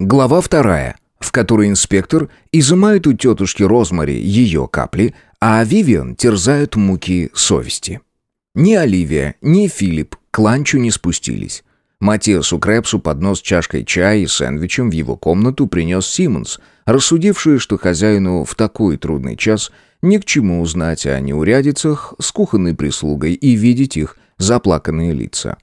Глава вторая, в которой инспектор изымает у тетушки Розмари ее капли, а Вивиан терзают муки совести. Ни Оливия, ни Филипп к ланчу не спустились. Матиасу Крэпсу поднос чашкой чая и сэндвичем в его комнату принес Симмонс, рассудивший, что хозяину в такой трудный час ни к чему узнать о неурядицах с кухонной прислугой и видеть их заплаканные лица.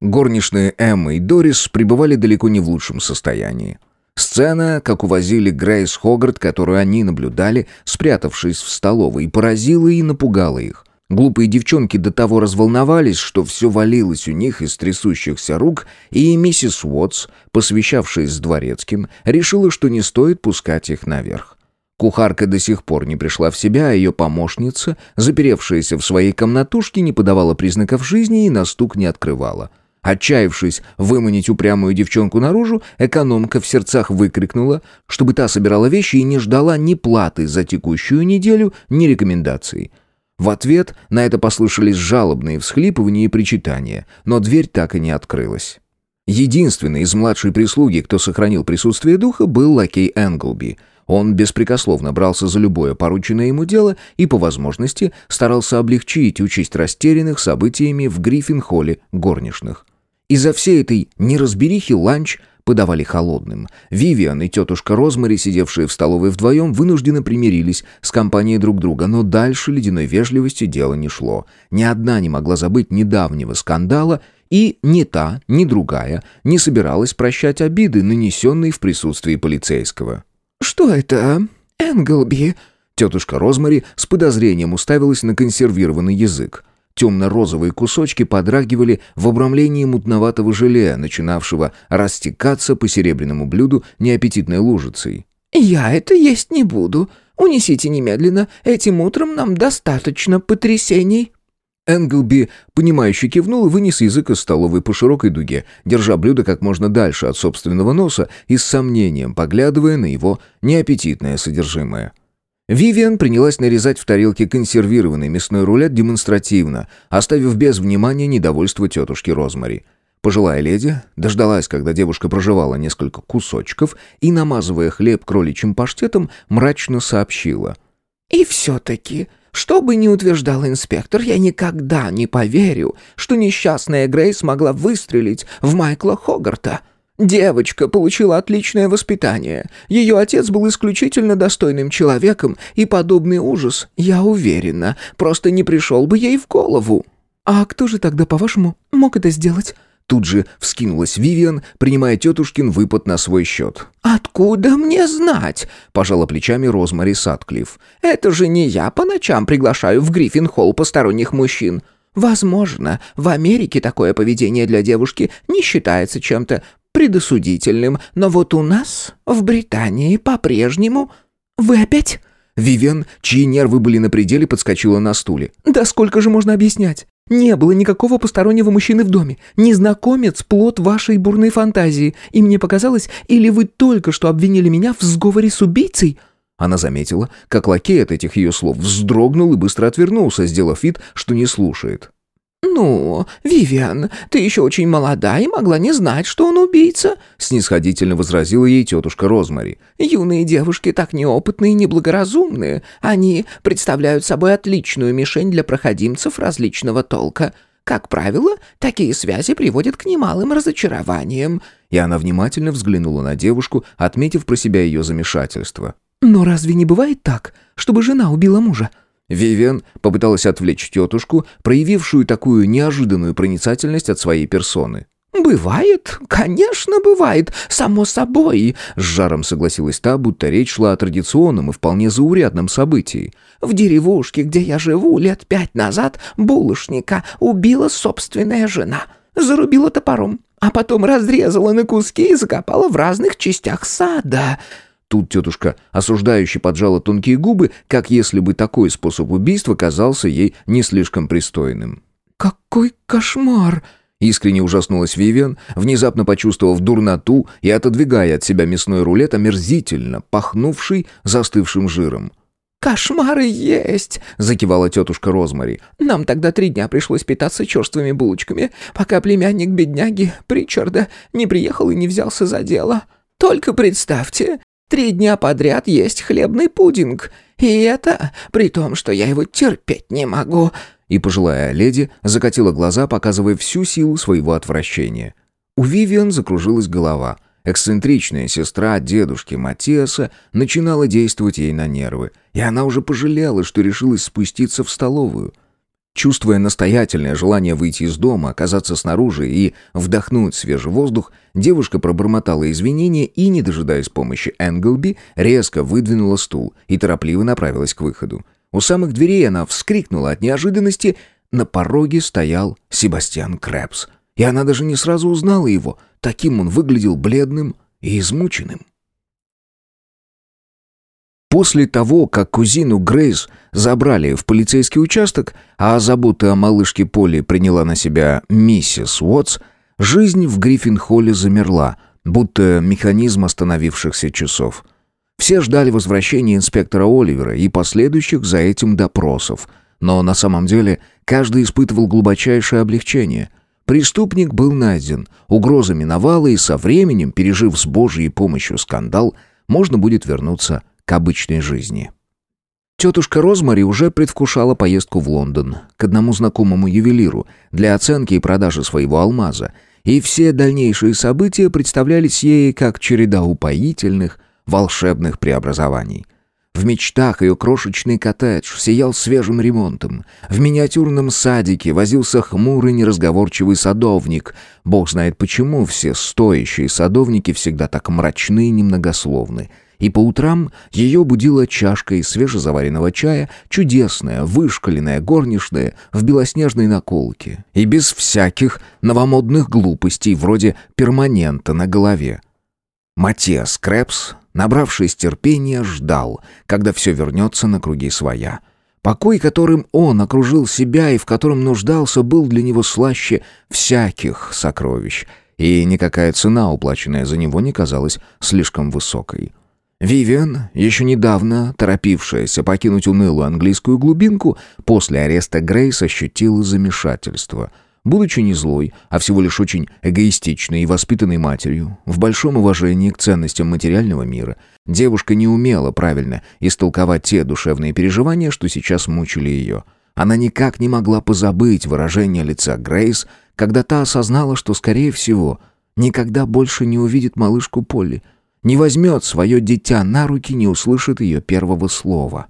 Горничные Эмма и Дорис пребывали далеко не в лучшем состоянии. Сцена, как увозили Грейс Хогарт, которую они наблюдали, спрятавшись в столовой, поразила и напугала их. Глупые девчонки до того разволновались, что все валилось у них из трясущихся рук, и миссис Уотс, посвящавшись с дворецким, решила, что не стоит пускать их наверх. Кухарка до сих пор не пришла в себя, а ее помощница, заперевшаяся в своей комнатушке, не подавала признаков жизни и на стук не открывала. Отчаявшись выманить упрямую девчонку наружу, экономка в сердцах выкрикнула, чтобы та собирала вещи и не ждала ни платы за текущую неделю, ни рекомендаций. В ответ на это послышались жалобные всхлипывания и причитания, но дверь так и не открылась. Единственный из младшей прислуги, кто сохранил присутствие духа, был лакей Энглби. Он беспрекословно брался за любое порученное ему дело и, по возможности, старался облегчить участь растерянных событиями в Гриффин-холле горничных. Из-за всей этой неразберихи ланч подавали холодным. Вивиан и тетушка Розмари, сидевшие в столовой вдвоем, вынужденно примирились с компанией друг друга, но дальше ледяной вежливости дело не шло. Ни одна не могла забыть недавнего скандала, и ни та, ни другая не собиралась прощать обиды, нанесенные в присутствии полицейского. «Что это, Энглби?» Тетушка Розмари с подозрением уставилась на консервированный язык. Темно-розовые кусочки подрагивали в обрамлении мутноватого желе, начинавшего растекаться по серебряному блюду неаппетитной лужицей. «Я это есть не буду. Унесите немедленно. Этим утром нам достаточно потрясений». Энглби, понимающе кивнул и вынес язык из столовой по широкой дуге, держа блюдо как можно дальше от собственного носа и с сомнением поглядывая на его неаппетитное содержимое. Вивиан принялась нарезать в тарелке консервированный мясной рулет демонстративно, оставив без внимания недовольство тетушки Розмари. Пожилая леди дождалась, когда девушка проживала несколько кусочков и, намазывая хлеб кроличьим паштетом, мрачно сообщила. «И все-таки, что бы ни утверждал инспектор, я никогда не поверю, что несчастная Грейс могла выстрелить в Майкла Хогарта». Девочка получила отличное воспитание. Ее отец был исключительно достойным человеком, и подобный ужас, я уверена, просто не пришел бы ей в голову». «А кто же тогда, по-вашему, мог это сделать?» Тут же вскинулась Вивиан, принимая тетушкин выпад на свой счет. «Откуда мне знать?» – пожала плечами Розмари Сатклифф. «Это же не я по ночам приглашаю в Гриффин-холл посторонних мужчин. Возможно, в Америке такое поведение для девушки не считается чем-то предосудительным, но вот у нас, в Британии, по-прежнему... Вы опять?» Вивен, чьи нервы были на пределе, подскочила на стуле. «Да сколько же можно объяснять? Не было никакого постороннего мужчины в доме. Незнакомец – плод вашей бурной фантазии. И мне показалось, или вы только что обвинили меня в сговоре с убийцей?» Она заметила, как лакей от этих ее слов вздрогнул и быстро отвернулся, сделав вид, что не слушает. «Ну, Вивиан, ты еще очень молода и могла не знать, что он убийца», снисходительно возразила ей тетушка Розмари. «Юные девушки так неопытные и неблагоразумные. Они представляют собой отличную мишень для проходимцев различного толка. Как правило, такие связи приводят к немалым разочарованиям». И она внимательно взглянула на девушку, отметив про себя ее замешательство. «Но разве не бывает так, чтобы жена убила мужа?» Вивиан попыталась отвлечь тетушку, проявившую такую неожиданную проницательность от своей персоны. «Бывает, конечно, бывает, само собой», — с жаром согласилась та, будто речь шла о традиционном и вполне заурядном событии. «В деревушке, где я живу, лет пять назад булочника убила собственная жена, зарубила топором, а потом разрезала на куски и закопала в разных частях сада». Тут тетушка осуждающе поджала тонкие губы, как если бы такой способ убийства казался ей не слишком пристойным. «Какой кошмар!» Искренне ужаснулась Вивиан, внезапно почувствовав дурноту и отодвигая от себя мясной рулет омерзительно, пахнувший застывшим жиром. «Кошмары есть!» — закивала тетушка Розмари. «Нам тогда три дня пришлось питаться черствыми булочками, пока племянник бедняги Причарда не приехал и не взялся за дело». Только представьте, три дня подряд есть хлебный пудинг. И это при том, что я его терпеть не могу». И пожилая леди закатила глаза, показывая всю силу своего отвращения. У Вивиан закружилась голова. Эксцентричная сестра дедушки Матиаса начинала действовать ей на нервы, и она уже пожалела, что решилась спуститься в столовую – Чувствуя настоятельное желание выйти из дома, оказаться снаружи и вдохнуть свежий воздух, девушка пробормотала извинения и, не дожидаясь помощи Энглби, резко выдвинула стул и торопливо направилась к выходу. У самых дверей она вскрикнула от неожиданности. На пороге стоял Себастьян Крэпс. И она даже не сразу узнала его. Таким он выглядел бледным и измученным. После того, как кузину Грейс забрали в полицейский участок, а заботы о малышке Полли приняла на себя миссис Уотс, жизнь в Гриффин-холле замерла, будто механизм остановившихся часов. Все ждали возвращения инспектора Оливера и последующих за этим допросов, но на самом деле каждый испытывал глубочайшее облегчение. Преступник был найден, угроза миновала, и со временем, пережив с Божьей помощью скандал, можно будет вернуться к обычной жизни. Тетушка Розмари уже предвкушала поездку в Лондон к одному знакомому ювелиру для оценки и продажи своего алмаза, и все дальнейшие события представлялись ей как череда упоительных, волшебных преобразований. В мечтах ее крошечный коттедж сиял свежим ремонтом. В миниатюрном садике возился хмурый неразговорчивый садовник. Бог знает почему все стоящие садовники всегда так мрачны и немногословны — и по утрам ее будила чашка из свежезаваренного чая, чудесная, вышкаленная горничная в белоснежной наколке и без всяких новомодных глупостей вроде перманента на голове. Матиас Крэпс, набравшись терпения, ждал, когда все вернется на круги своя. Покой, которым он окружил себя и в котором нуждался, был для него слаще всяких сокровищ, и никакая цена, уплаченная за него, не казалась слишком высокой. Вивиан, еще недавно торопившаяся покинуть унылую английскую глубинку, после ареста Грейс ощутила замешательство. Будучи не злой, а всего лишь очень эгоистичной и воспитанной матерью, в большом уважении к ценностям материального мира, девушка не умела правильно истолковать те душевные переживания, что сейчас мучили ее. Она никак не могла позабыть выражение лица Грейс, когда та осознала, что, скорее всего, никогда больше не увидит малышку Полли — не возьмет свое дитя на руки, не услышит ее первого слова.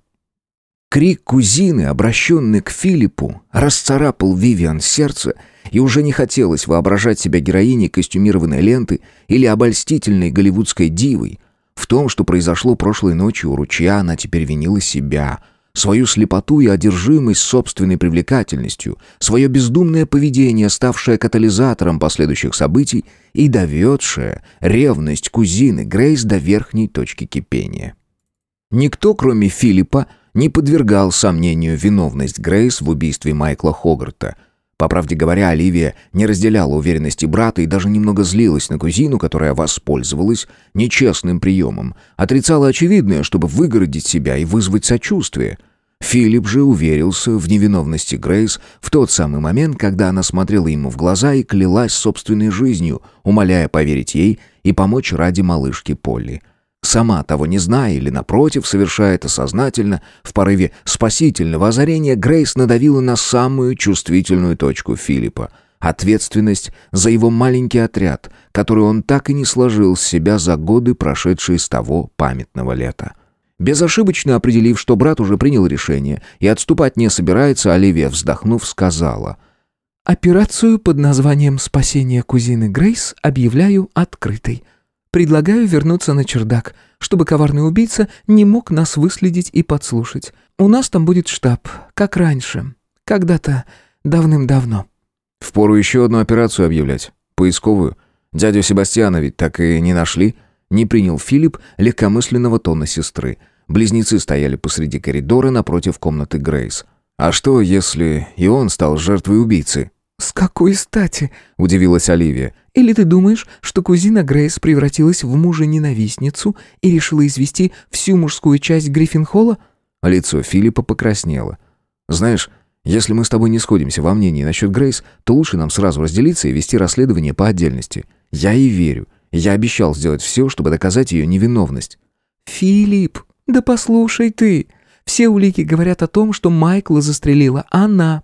Крик кузины, обращенный к Филиппу, расцарапал Вивиан сердце, и уже не хотелось воображать себя героиней костюмированной ленты или обольстительной голливудской дивой. В том, что произошло прошлой ночью у ручья, она теперь винила себя — свою слепоту и одержимость собственной привлекательностью, свое бездумное поведение, ставшее катализатором последующих событий и доведшее ревность кузины Грейс до верхней точки кипения. Никто, кроме Филиппа, не подвергал сомнению виновность Грейс в убийстве Майкла Хогарта. По правде говоря, Оливия не разделяла уверенности брата и даже немного злилась на кузину, которая воспользовалась нечестным приемом, отрицала очевидное, чтобы выгородить себя и вызвать сочувствие – Филипп же уверился в невиновности Грейс в тот самый момент, когда она смотрела ему в глаза и клялась собственной жизнью, умоляя поверить ей и помочь ради малышки Полли. Сама того не зная или, напротив, совершая это сознательно, в порыве спасительного озарения Грейс надавила на самую чувствительную точку Филиппа — ответственность за его маленький отряд, который он так и не сложил с себя за годы, прошедшие с того памятного лета. Безошибочно определив, что брат уже принял решение и отступать не собирается, Оливия, вздохнув, сказала «Операцию под названием «Спасение кузины Грейс» объявляю открытой. Предлагаю вернуться на чердак, чтобы коварный убийца не мог нас выследить и подслушать. У нас там будет штаб, как раньше, когда-то давным-давно». «Впору еще одну операцию объявлять, поисковую. Дядю Себастьяна ведь так и не нашли». Не принял Филипп легкомысленного тона сестры. Близнецы стояли посреди коридора напротив комнаты Грейс. «А что, если и он стал жертвой убийцы?» «С какой стати?» – удивилась Оливия. «Или ты думаешь, что кузина Грейс превратилась в мужа-ненавистницу и решила извести всю мужскую часть Гриффинхолла?» Лицо Филиппа покраснело. «Знаешь, если мы с тобой не сходимся во мнении насчет Грейс, то лучше нам сразу разделиться и вести расследование по отдельности. Я ей верю. Я обещал сделать все, чтобы доказать ее невиновность. «Филипп, да послушай ты. Все улики говорят о том, что Майкла застрелила она.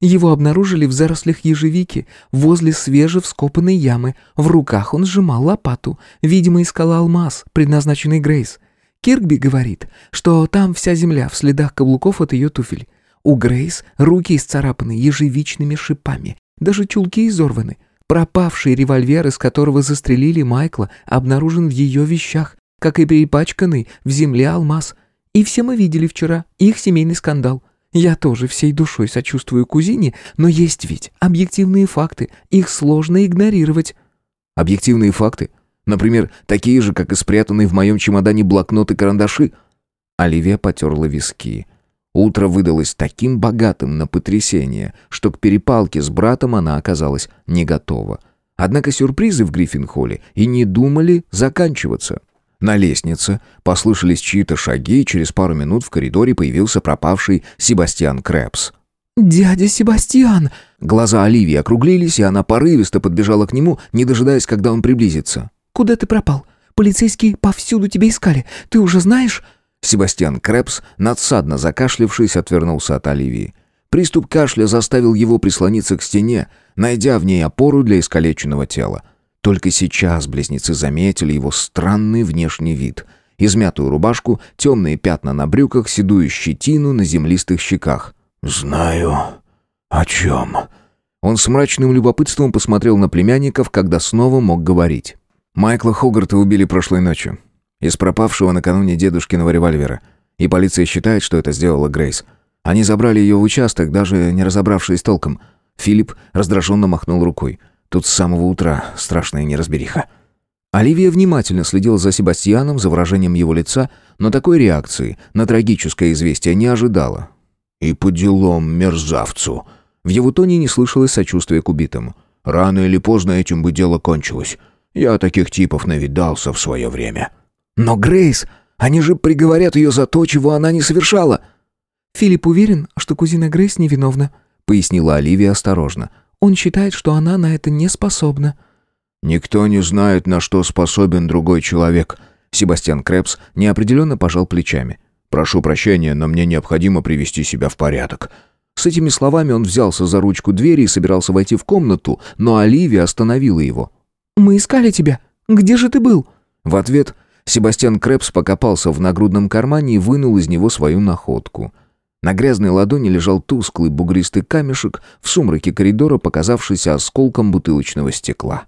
Его обнаружили в зарослях ежевики, возле свежевскопанной ямы. В руках он сжимал лопату. Видимо, искал алмаз, предназначенный Грейс. Киркби говорит, что там вся земля в следах каблуков от ее туфель. У Грейс руки исцарапаны ежевичными шипами, даже чулки изорваны. Пропавший револьвер, из которого застрелили Майкла, обнаружен в ее вещах, как и перепачканный в земле алмаз. И все мы видели вчера их семейный скандал. Я тоже всей душой сочувствую кузине, но есть ведь объективные факты, их сложно игнорировать». «Объективные факты? Например, такие же, как и спрятанные в моем чемодане блокноты и карандаши?» Оливия потерла виски. Утро выдалось таким богатым на потрясение, что к перепалке с братом она оказалась не готова. Однако сюрпризы в Гриффин-холле и не думали заканчиваться. На лестнице послышались чьи-то шаги, и через пару минут в коридоре появился пропавший Себастьян Крэпс. «Дядя Себастьян!» Глаза Оливии округлились, и она порывисто подбежала к нему, не дожидаясь, когда он приблизится. «Куда ты пропал? Полицейские повсюду тебя искали. Ты уже знаешь?» Себастьян Крэпс, надсадно закашлявшись, отвернулся от Оливии. Приступ кашля заставил его прислониться к стене, найдя в ней опору для искалеченного тела. Только сейчас близнецы заметили его странный внешний вид. Измятую рубашку, темные пятна на брюках, седую щетину на землистых щеках. «Знаю. О чем?» Он с мрачным любопытством посмотрел на племянников, когда снова мог говорить. Майкла Хогарта убили прошлой ночью. Из пропавшего накануне дедушкиного револьвера. И полиция считает, что это сделала Грейс. Они забрали ее в участок, даже не разобравшись толком. Филипп раздраженно махнул рукой. Тут с самого утра страшная неразбериха. Оливия внимательно следила за Себастьяном, за выражением его лица, но такой реакции на трагическое известие не ожидала. «И по делам мерзавцу!» В его тоне не слышалось сочувствия к убитому. «Рано или поздно этим бы дело кончилось. Я таких типов навидался в свое время». «Но Грейс, они же приговорят ее за то, чего она не совершала!» «Филипп уверен, что кузина Грейс невиновна», — пояснила Оливия осторожно. Он считает, что она на это не способна». «Никто не знает, на что способен другой человек». Себастьян Крепс неопределенно пожал плечами. «Прошу прощения, но мне необходимо привести себя в порядок». С этими словами он взялся за ручку двери и собирался войти в комнату, но Оливия остановила его. «Мы искали тебя. Где же ты был?» В ответ Себастьян Крепс покопался в нагрудном кармане и вынул из него свою находку. На грязной ладони лежал тусклый бугристый камешек, в сумраке коридора показавшийся осколком бутылочного стекла.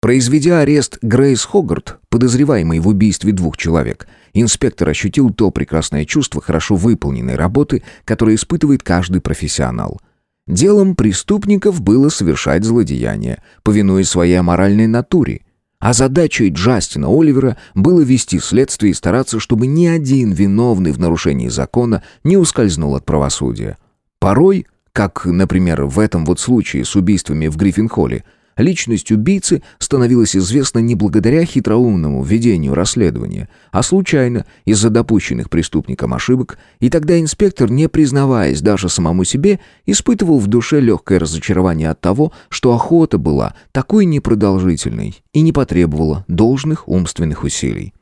Произведя арест Грейс Хогарт, подозреваемый в убийстве двух человек, инспектор ощутил то прекрасное чувство хорошо выполненной работы, которое испытывает каждый профессионал. Делом преступников было совершать злодеяния, повинуясь своей аморальной натуре – а задачей Джастина Оливера было вести следствие и стараться, чтобы ни один виновный в нарушении закона не ускользнул от правосудия. Порой, как, например, в этом вот случае с убийствами в Гриффин-холле, Личность убийцы становилась известна не благодаря хитроумному ведению расследования, а случайно из-за допущенных преступником ошибок, и тогда инспектор, не признаваясь даже самому себе, испытывал в душе легкое разочарование от того, что охота была такой непродолжительной и не потребовала должных умственных усилий.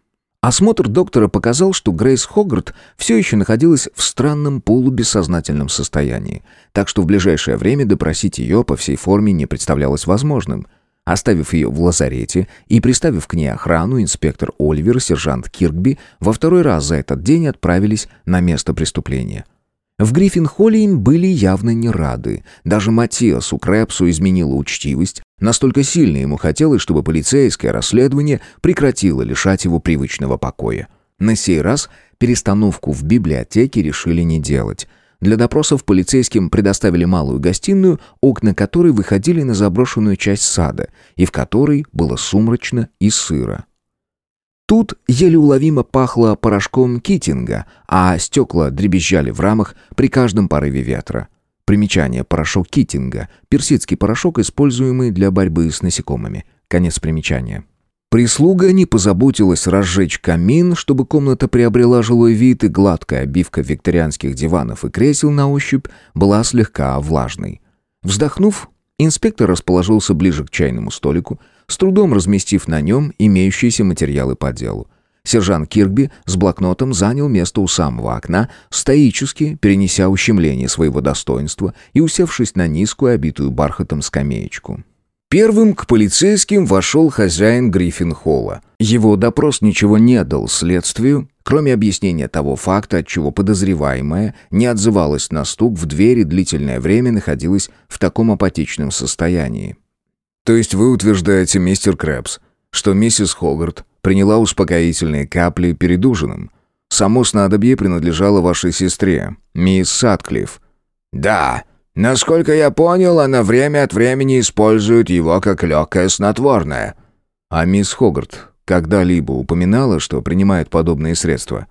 Осмотр доктора показал, что Грейс Хогарт все еще находилась в странном полубессознательном состоянии, так что в ближайшее время допросить ее по всей форме не представлялось возможным. Оставив ее в лазарете и приставив к ней охрану, инспектор Оливер и сержант Киркби во второй раз за этот день отправились на место преступления. В Гриффин-холле были явно не рады. Даже Матиасу Крэпсу изменила учтивость. Настолько сильно ему хотелось, чтобы полицейское расследование прекратило лишать его привычного покоя. На сей раз перестановку в библиотеке решили не делать. Для допросов полицейским предоставили малую гостиную, окна которой выходили на заброшенную часть сада, и в которой было сумрачно и сыро. Тут еле уловимо пахло порошком китинга, а стекла дребезжали в рамах при каждом порыве ветра. Примечание. Порошок китинга. Персидский порошок, используемый для борьбы с насекомыми. Конец примечания. Прислуга не позаботилась разжечь камин, чтобы комната приобрела жилой вид, и гладкая обивка викторианских диванов и кресел на ощупь была слегка влажной. Вздохнув, Инспектор расположился ближе к чайному столику, с трудом разместив на нем имеющиеся материалы по делу. Сержант Кирби с блокнотом занял место у самого окна, стоически перенеся ущемление своего достоинства и усевшись на низкую, обитую бархатом скамеечку. Первым к полицейским вошел хозяин Гриффин-холла. Его допрос ничего не дал следствию, кроме объяснения того факта, от чего подозреваемая не отзывалась на стук в двери длительное время находилась в таком апатичном состоянии. «То есть вы утверждаете, мистер Крэпс, что миссис Хогарт приняла успокоительные капли перед ужином? Само снадобье принадлежало вашей сестре, мисс Сатклифф?» «Да», Насколько я понял, она время от времени использует его как легкое снотворное». «А мисс Хогарт когда-либо упоминала, что принимает подобные средства?»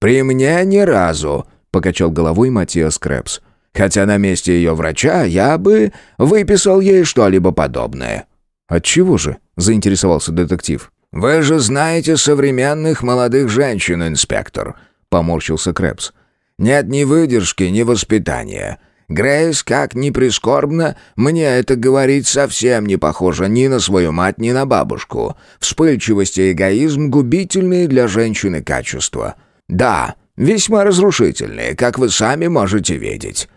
«При мне ни разу», — покачал головой Матиас Крэпс. «Хотя на месте ее врача я бы выписал ей что-либо подобное». «Отчего же?» — заинтересовался детектив. «Вы же знаете современных молодых женщин, инспектор», — поморщился Крэпс. «Нет ни выдержки, ни воспитания. Грейс, как ни прискорбно, мне это говорить совсем не похоже ни на свою мать, ни на бабушку. Вспыльчивость и эгоизм — губительные для женщины качества. Да, весьма разрушительные, как вы сами можете видеть».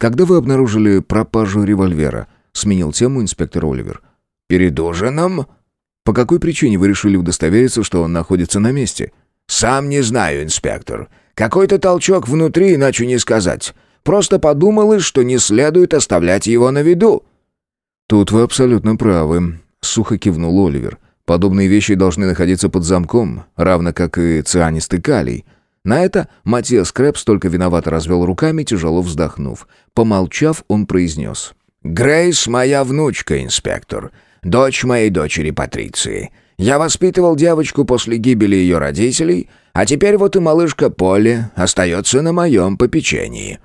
«Когда вы обнаружили пропажу револьвера?» — сменил тему инспектор Оливер. «Перед ужином?» «По какой причине вы решили удостовериться, что он находится на месте?» «Сам не знаю, инспектор. Какой-то толчок внутри, иначе не сказать. Просто подумалось, что не следует оставлять его на виду». «Тут вы абсолютно правы», — сухо кивнул Оливер. «Подобные вещи должны находиться под замком, равно как и цианистый калий». На это Матиас Крэпс только виновато развел руками, тяжело вздохнув. Помолчав, он произнес. «Грейс моя внучка, инспектор. Дочь моей дочери Патриции. Я воспитывал девочку после гибели ее родителей, а теперь вот и малышка Полли остается на моем попечении».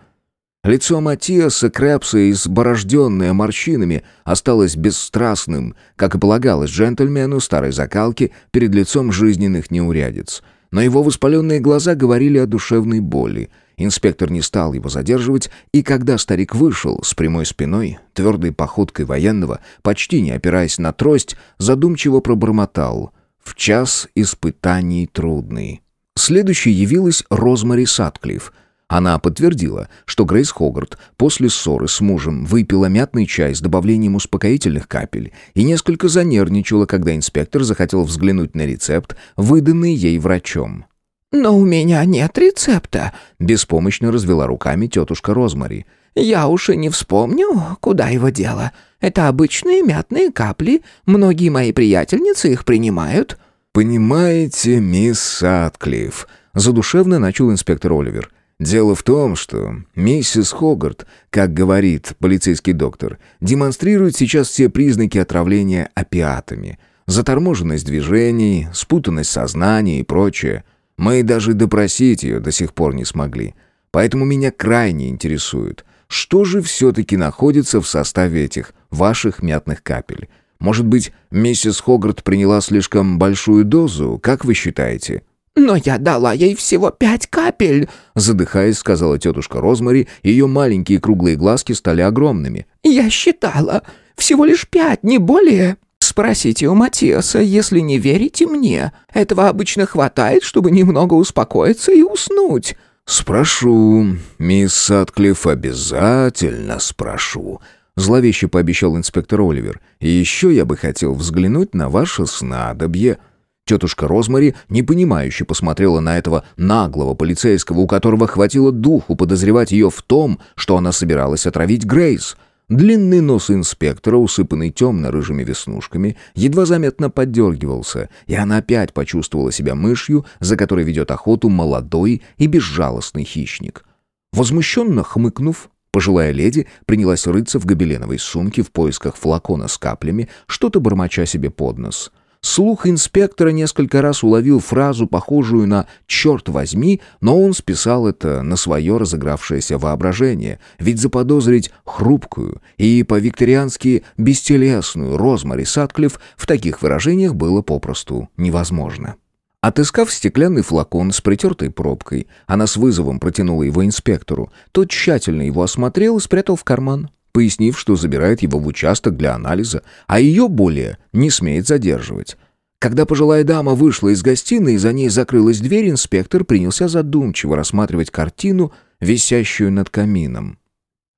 Лицо Матиаса Крэпса, изборожденное морщинами, осталось бесстрастным, как и полагалось джентльмену старой закалки перед лицом жизненных неурядиц. Но его воспаленные глаза говорили о душевной боли. Инспектор не стал его задерживать, и когда старик вышел с прямой спиной, твердой походкой военного, почти не опираясь на трость, задумчиво пробормотал «В час испытаний трудный». Следующей явилась Розмари Сатклифф — она подтвердила, что Грейс Хогарт после ссоры с мужем выпила мятный чай с добавлением успокоительных капель и несколько занервничала, когда инспектор захотел взглянуть на рецепт, выданный ей врачом. «Но у меня нет рецепта», — беспомощно развела руками тетушка Розмари. «Я уж и не вспомню, куда его дело. Это обычные мятные капли, многие мои приятельницы их принимают». «Понимаете, мисс Садклифф», — задушевно начал инспектор Оливер, — Дело в том, что миссис Хогарт, как говорит полицейский доктор, демонстрирует сейчас все признаки отравления опиатами. Заторможенность движений, спутанность сознания и прочее. Мы даже допросить ее до сих пор не смогли. Поэтому меня крайне интересует, что же все-таки находится в составе этих ваших мятных капель. Может быть, миссис Хогарт приняла слишком большую дозу, как вы считаете?» «Но я дала ей всего пять капель», — задыхаясь, сказала тетушка Розмари, ее маленькие круглые глазки стали огромными. «Я считала. Всего лишь пять, не более. Спросите у Матиаса, если не верите мне. Этого обычно хватает, чтобы немного успокоиться и уснуть». «Спрошу, мисс Сатклифф, обязательно спрошу», — зловеще пообещал инспектор Оливер. «И еще я бы хотел взглянуть на ваше снадобье». Тетушка Розмари непонимающе посмотрела на этого наглого полицейского, у которого хватило духу подозревать ее в том, что она собиралась отравить Грейс. Длинный нос инспектора, усыпанный темно-рыжими веснушками, едва заметно поддергивался, и она опять почувствовала себя мышью, за которой ведет охоту молодой и безжалостный хищник. Возмущенно хмыкнув, Пожилая леди принялась рыться в гобеленовой сумке в поисках флакона с каплями, что-то бормоча себе под нос — Слух инспектора несколько раз уловил фразу, похожую на «черт возьми», но он списал это на свое разыгравшееся воображение, ведь заподозрить хрупкую и по-викториански бестелесную Розмари Сатклифф в таких выражениях было попросту невозможно. Отыскав стеклянный флакон с притертой пробкой, она с вызовом протянула его инспектору. Тот тщательно его осмотрел и спрятал в карман. Пояснив, что забирает его в участок для анализа, а ее более не смеет задерживать. Когда пожилая дама вышла из гостиной и за ней закрылась дверь, инспектор принялся задумчиво рассматривать картину, висящую над камином.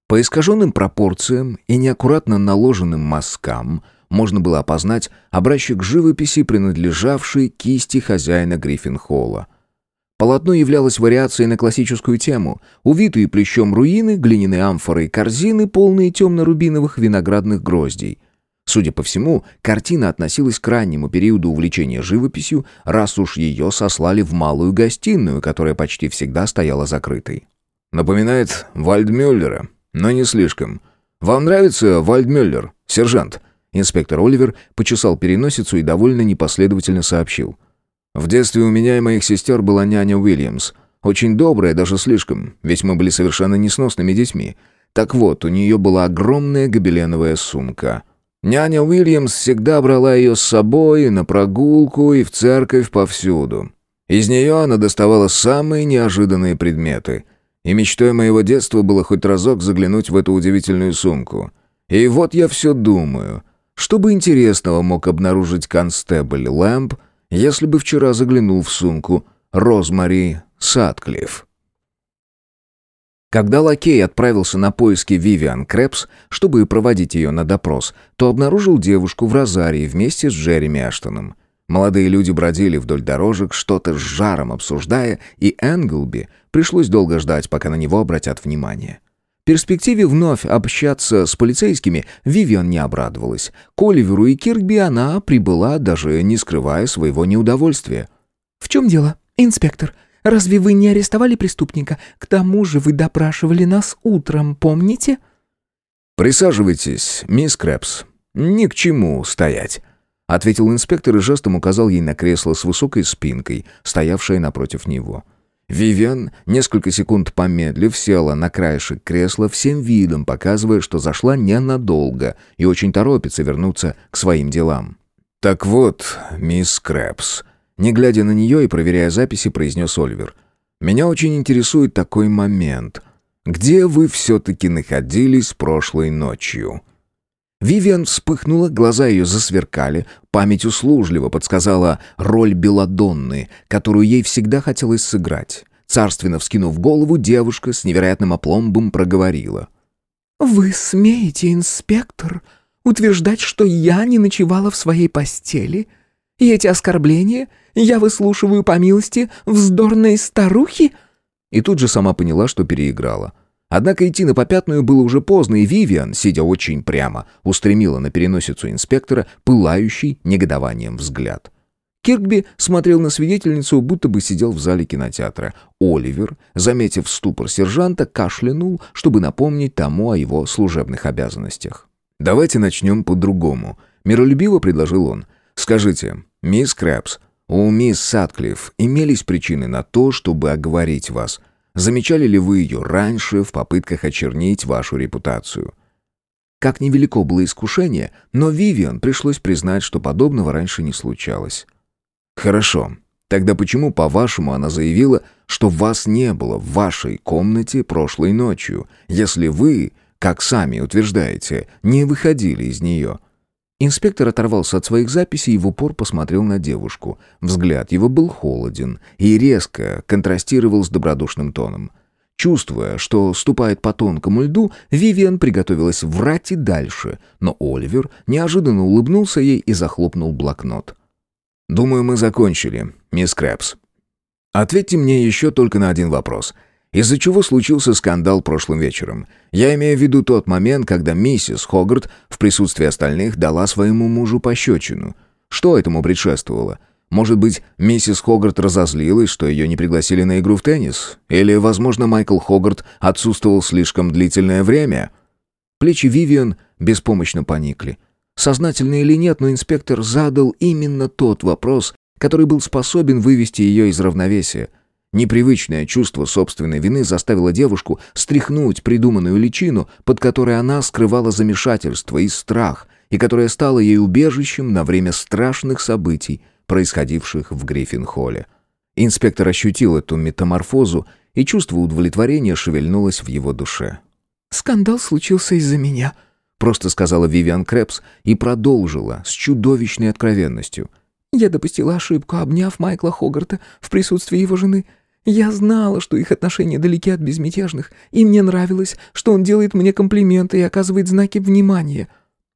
По искаженным пропорциям и неаккуратно наложенным мазкам можно было опознать образчик живописи, принадлежавший кисти хозяина Гриффин-холла. Полотно являлось вариацией на классическую тему. Увитые плещом руины, глиняные амфоры и корзины, полные темно-рубиновых виноградных гроздей. Судя по всему, картина относилась к раннему периоду увлечения живописью, раз уж ее сослали в малую гостиную, которая почти всегда стояла закрытой. «Напоминает Вальдмюллера», но не слишком. Вам нравится Вальдмюллер, сержант?» Инспектор Оливер почесал переносицу и довольно непоследовательно сообщил. «В детстве у меня и моих сестер была няня Уильямс. Очень добрая, даже слишком, ведь мы были совершенно несносными детьми. Так вот, у нее была огромная гобеленовая сумка». Няня Уильямс всегда брала ее с собой на прогулку и в церковь повсюду. Из нее она доставала самые неожиданные предметы — и мечтой моего детства было хоть разок заглянуть в эту удивительную сумку. И вот я все думаю, что бы интересного мог обнаружить констебль Лэмп, если бы вчера заглянул в сумку Розмари Садклифф. Когда лакей отправился на поиски Вивиан Крэпс, чтобы проводить ее на допрос, то обнаружил девушку в Розарии вместе с Джереми Аштоном. Молодые люди бродили вдоль дорожек, что-то с жаром обсуждая, и Энглби пришлось долго ждать, пока на него обратят внимание. Перспективе вновь общаться с полицейскими Вивиан не обрадовалась. К Оливеру и Киркби она прибыла, даже не скрывая своего неудовольствия. «В чем дело, инспектор? Разве вы не арестовали преступника? К тому же вы допрашивали нас утром, помните?» «Присаживайтесь, мисс Крэпс. Ни к чему стоять» ответил инспектор и жестом указал ей на кресло с высокой спинкой, стоявшее напротив него. Вивиан, несколько секунд помедлив, села на краешек кресла, всем видом показывая, что зашла ненадолго и очень торопится вернуться к своим делам. «Так вот, мисс Крэпс», не глядя на нее и проверяя записи, произнес Оливер, «меня очень интересует такой момент. Где вы все-таки находились прошлой ночью?» Вивиан вспыхнула, глаза ее засверкали, память услужливо подсказала роль Беладонны, которую ей всегда хотелось сыграть. Царственно вскинув голову, девушка с невероятным опломбом проговорила. «Вы смеете, инспектор, утверждать, что я не ночевала в своей постели? И эти оскорбления я выслушиваю по милости вздорной старухи?» И тут же сама поняла, что переиграла. Однако идти на попятную было уже поздно, и Вивиан, сидя очень прямо, устремила на переносицу инспектора пылающий негодованием взгляд. Киркби смотрел на свидетельницу, будто бы сидел в зале кинотеатра. Оливер, заметив ступор сержанта, кашлянул, чтобы напомнить тому о его служебных обязанностях. «Давайте начнем по-другому», — миролюбиво предложил он. «Скажите, мисс Крэпс, у мисс Садклифф имелись причины на то, чтобы оговорить вас?» Замечали ли вы ее раньше в попытках очернить вашу репутацию? Как невелико было искушение, но Вивиан пришлось признать, что подобного раньше не случалось. Хорошо. Тогда почему, по-вашему, она заявила, что вас не было в вашей комнате прошлой ночью, если вы, как сами утверждаете, не выходили из нее? Инспектор оторвался от своих записей и в упор посмотрел на девушку. Взгляд его был холоден и резко контрастировал с добродушным тоном. Чувствуя, что ступает по тонкому льду, Вивиан приготовилась врать и дальше, но Оливер неожиданно улыбнулся ей и захлопнул блокнот. «Думаю, мы закончили, мисс Крэпс. Ответьте мне еще только на один вопрос — из-за чего случился скандал прошлым вечером. Я имею в виду тот момент, когда миссис Хогарт в присутствии остальных дала своему мужу пощечину. Что этому предшествовало? Может быть, миссис Хогарт разозлилась, что ее не пригласили на игру в теннис? Или, возможно, Майкл Хогарт отсутствовал слишком длительное время? Плечи Вивиан беспомощно поникли. Сознательно или нет, но инспектор задал именно тот вопрос, который был способен вывести ее из равновесия. Непривычное чувство собственной вины заставило девушку стряхнуть придуманную личину, под которой она скрывала замешательство и страх, и которая стала ей убежищем на время страшных событий, происходивших в Гриффин-холле. Инспектор ощутил эту метаморфозу, и чувство удовлетворения шевельнулось в его душе. «Скандал случился из-за меня», — просто сказала Вивиан Крэпс и продолжила с чудовищной откровенностью. «Я допустила ошибку, обняв Майкла Хогарта в присутствии его жены. Я знала, что их отношения далеки от безмятежных, и мне нравилось, что он делает мне комплименты и оказывает знаки внимания.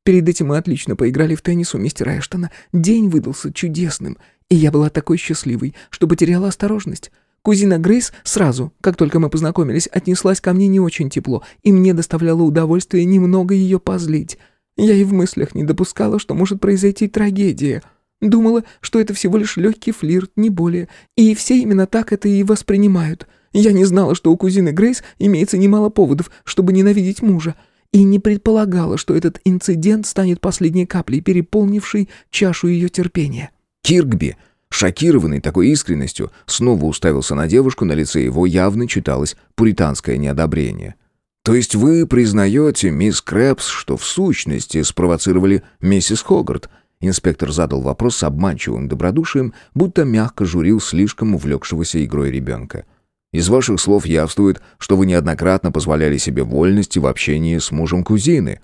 Перед этим мы отлично поиграли в теннис у мистера Эштона. День выдался чудесным, и я была такой счастливой, что потеряла осторожность. Кузина Грейс сразу, как только мы познакомились, отнеслась ко мне не очень тепло, и мне доставляло удовольствие немного ее позлить. Я и в мыслях не допускала, что может произойти трагедия». Думала, что это всего лишь легкий флирт, не более. И все именно так это и воспринимают. Я не знала, что у кузины Грейс имеется немало поводов, чтобы ненавидеть мужа. И не предполагала, что этот инцидент станет последней каплей, переполнившей чашу ее терпения. Киркби, шокированный такой искренностью, снова уставился на девушку, на лице его явно читалось пуританское неодобрение. «То есть вы признаете, мисс Крэпс, что в сущности спровоцировали миссис Хогарт?» Инспектор задал вопрос с обманчивым добродушием, будто мягко журил слишком увлекшегося игрой ребенка. «Из ваших слов явствует, что вы неоднократно позволяли себе вольности в общении с мужем кузины».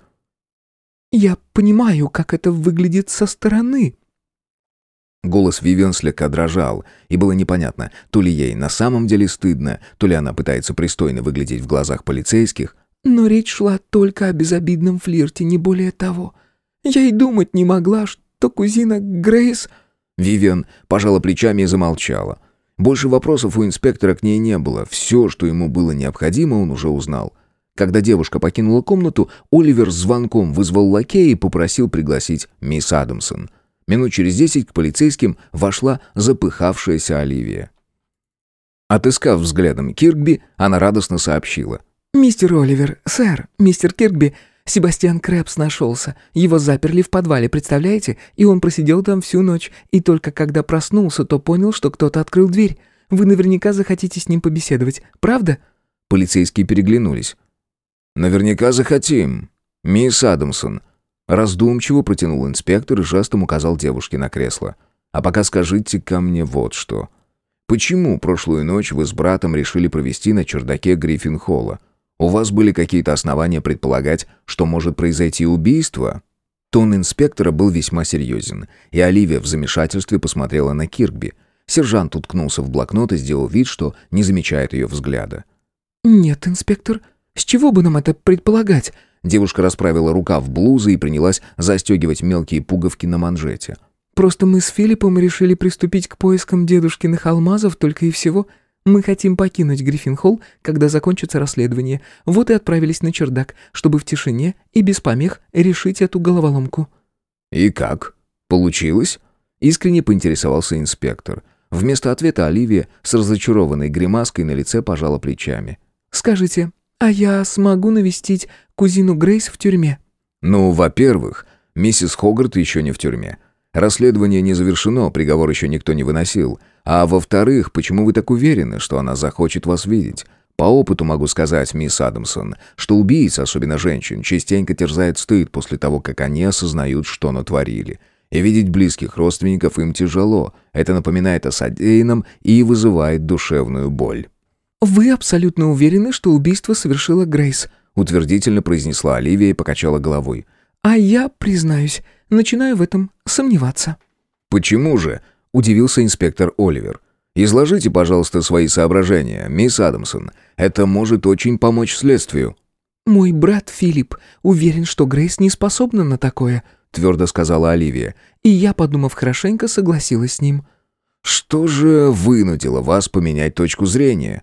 «Я понимаю, как это выглядит со стороны». Голос Вивиан слегка дрожал, и было непонятно, то ли ей на самом деле стыдно, то ли она пытается пристойно выглядеть в глазах полицейских. «Но речь шла только о безобидном флирте, не более того. Я и думать не могла, что то кузина Грейс...» Вивиан пожала плечами и замолчала. Больше вопросов у инспектора к ней не было. Все, что ему было необходимо, он уже узнал. Когда девушка покинула комнату, Оливер звонком вызвал лакея и попросил пригласить мисс Адамсон. Минут через десять к полицейским вошла запыхавшаяся Оливия. Отыскав взглядом Киркби, она радостно сообщила. «Мистер Оливер, сэр, мистер Киркби, Себастьян Крэпс нашелся. Его заперли в подвале, представляете? И он просидел там всю ночь. И только когда проснулся, то понял, что кто-то открыл дверь. Вы наверняка захотите с ним побеседовать, правда?» Полицейские переглянулись. «Наверняка захотим. Мисс Адамсон». Раздумчиво протянул инспектор и жестом указал девушке на кресло. «А пока скажите ко мне вот что. Почему прошлую ночь вы с братом решили провести на чердаке Гриффин-холла? У вас были какие-то основания предполагать, что может произойти убийство?» Тон инспектора был весьма серьезен, и Оливия в замешательстве посмотрела на Киркби. Сержант уткнулся в блокнот и сделал вид, что не замечает ее взгляда. «Нет, инспектор, с чего бы нам это предполагать?» Девушка расправила рукав блузы и принялась застегивать мелкие пуговки на манжете. «Просто мы с Филиппом решили приступить к поискам дедушкиных алмазов только и всего. Мы хотим покинуть Гриффин-холл, когда закончится расследование. Вот и отправились на чердак, чтобы в тишине и без помех решить эту головоломку». «И как? Получилось?» Искренне поинтересовался инспектор. Вместо ответа Оливия с разочарованной гримаской на лице пожала плечами. «Скажите, а я смогу навестить кузину Грейс в тюрьме?» «Ну, во-первых, миссис Хогарт еще не в тюрьме. Расследование не завершено, приговор еще никто не выносил. А во-вторых, почему вы так уверены, что она захочет вас видеть? По опыту могу сказать, мисс Адамсон, что убийц, особенно женщин, частенько терзает стыд после того, как они осознают, что натворили. И видеть близких родственников им тяжело. Это напоминает о содеянном и вызывает душевную боль. «Вы абсолютно уверены, что убийство совершила Грейс?» утвердительно произнесла Оливия и покачала головой. «А я, признаюсь, начинаю в этом сомневаться». «Почему же?» – удивился инспектор Оливер. «Изложите, пожалуйста, свои соображения, мисс Адамсон. Это может очень помочь следствию». «Мой брат Филипп уверен, что Грейс не способна на такое», – твердо сказала Оливия. «И я, подумав хорошенько, согласилась с ним». «Что же вынудило вас поменять точку зрения?»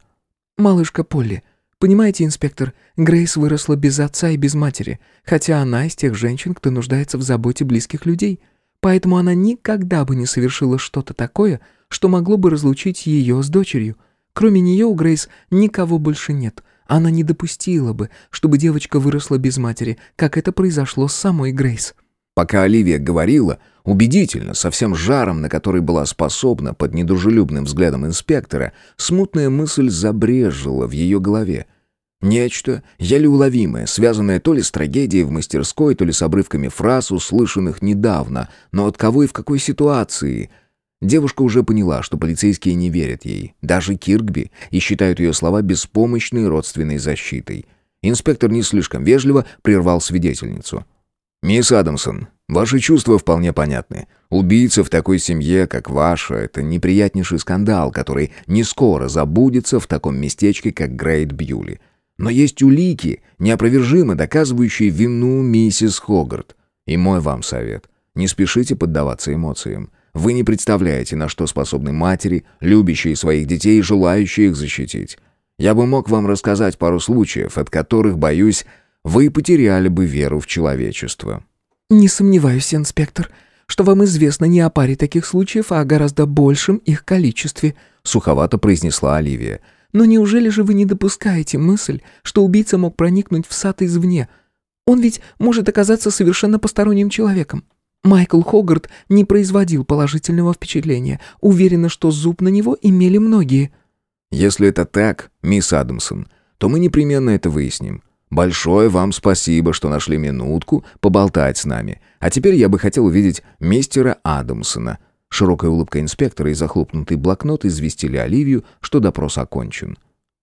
«Малышка Полли, Понимаете, инспектор, Грейс выросла без отца и без матери, хотя она из тех женщин, кто нуждается в заботе близких людей. Поэтому она никогда бы не совершила что-то такое, что могло бы разлучить ее с дочерью. Кроме нее у Грейс никого больше нет. Она не допустила бы, чтобы девочка выросла без матери, как это произошло с самой Грейс. Пока Оливия говорила, убедительно, со всем жаром, на который была способна под недружелюбным взглядом инспектора, смутная мысль забрежила в ее голове. Нечто, еле уловимое, связанное то ли с трагедией в мастерской, то ли с обрывками фраз, услышанных недавно, но от кого и в какой ситуации. Девушка уже поняла, что полицейские не верят ей, даже Киркби, и считают ее слова беспомощной родственной защитой. Инспектор не слишком вежливо прервал свидетельницу. «Мисс Адамсон, ваши чувства вполне понятны. Убийца в такой семье, как ваша, это неприятнейший скандал, который не скоро забудется в таком местечке, как Грейт Бьюли. Но есть улики, неопровержимо доказывающие вину миссис Хогарт. И мой вам совет. Не спешите поддаваться эмоциям. Вы не представляете, на что способны матери, любящие своих детей и желающие их защитить. Я бы мог вам рассказать пару случаев, от которых, боюсь, вы потеряли бы веру в человечество». «Не сомневаюсь, инспектор, что вам известно не о паре таких случаев, а о гораздо большем их количестве», суховато произнесла Оливия. «Но неужели же вы не допускаете мысль, что убийца мог проникнуть в сад извне? Он ведь может оказаться совершенно посторонним человеком. Майкл Хогарт не производил положительного впечатления. Уверена, что зуб на него имели многие». «Если это так, мисс Адамсон, то мы непременно это выясним. Большое вам спасибо, что нашли минутку поболтать с нами. А теперь я бы хотел увидеть мистера Адамсона». Широкая улыбка инспектора и захлопнутый блокнот известили Оливию, что допрос окончен.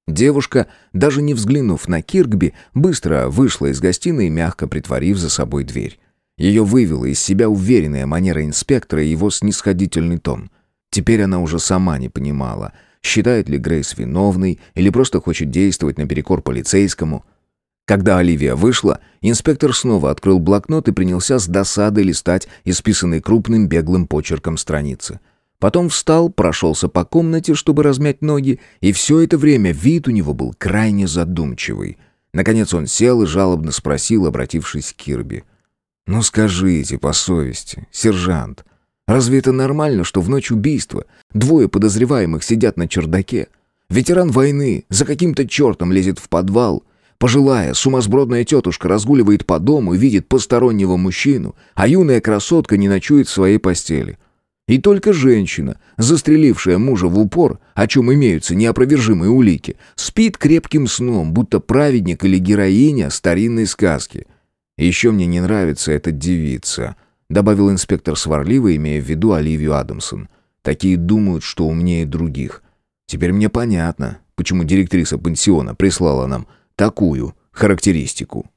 Девушка, даже не взглянув на Киркби, быстро вышла из гостиной, мягко притворив за собой дверь. Ее вывела из себя уверенная манера инспектора и его снисходительный тон. Теперь она уже сама не понимала, считает ли Грейс виновной или просто хочет действовать наперекор полицейскому. Когда Оливия вышла, инспектор снова открыл блокнот и принялся с досадой листать исписанный крупным беглым почерком страницы. Потом встал, прошелся по комнате, чтобы размять ноги, и все это время вид у него был крайне задумчивый. Наконец он сел и жалобно спросил, обратившись к Кирби. «Ну скажите по совести, сержант, разве это нормально, что в ночь убийства двое подозреваемых сидят на чердаке? Ветеран войны за каким-то чертом лезет в подвал, пожилая, сумасбродная тетушка разгуливает по дому и видит постороннего мужчину, а юная красотка не ночует в своей постели». И только женщина, застрелившая мужа в упор, о чем имеются неопровержимые улики, спит крепким сном, будто праведник или героиня старинной сказки. «Еще мне не нравится эта девица», — добавил инспектор сварливо, имея в виду Оливию Адамсон. «Такие думают, что умнее других. Теперь мне понятно, почему директриса пансиона прислала нам такую характеристику».